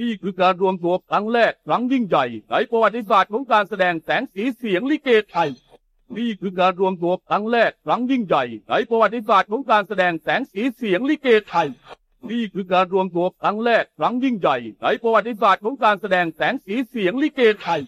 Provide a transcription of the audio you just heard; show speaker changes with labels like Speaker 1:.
Speaker 1: นี่คือการรวมตัวครั้งแรกครั้งยิ่งใหญ่ในประวัติศาสตร์ของการแสดงแสงสีเสียงลิเกไทย นี่คือการรวมตัวครั้งแรกครั้งยิ่งใหญ่ในประวัติศาสตร์ของการแสดงแสงสีเสียงลิเกไทย นี่คือการรวมตัวครั้งแรกครั้งยิ่งใหญ่ในประวัติศาสตร์ของการแสดงแสงสีเสียงลิเกไทย